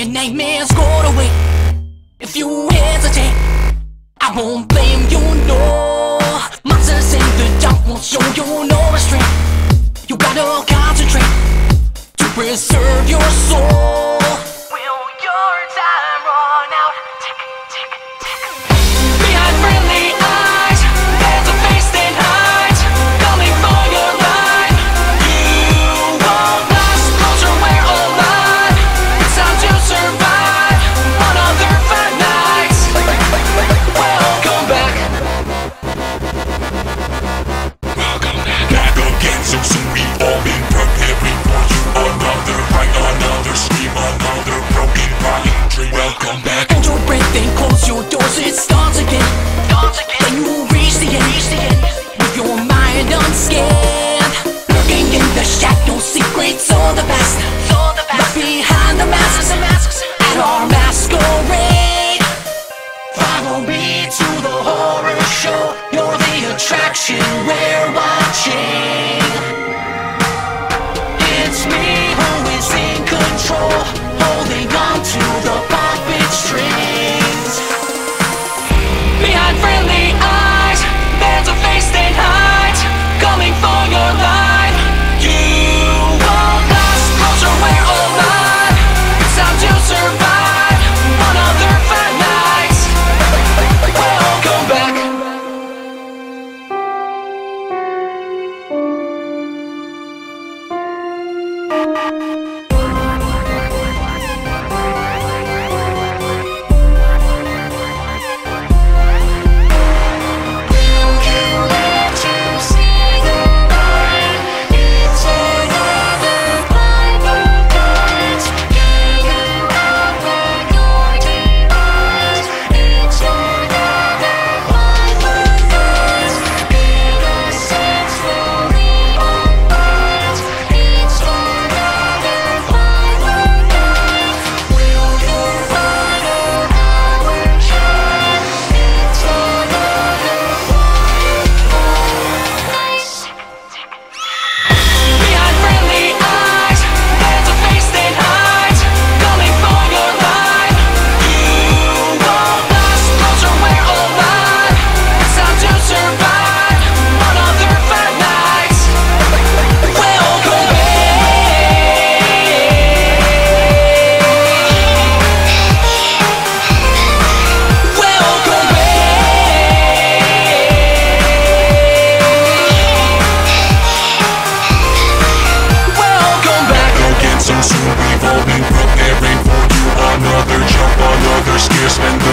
when nightmares go away. If you hesitate, I won't blame you, no. Monsters in the dark won't show you no restraint. You gotta concentrate to preserve your soul. you were watching. falling, preparing for you Another jump, another scare, spend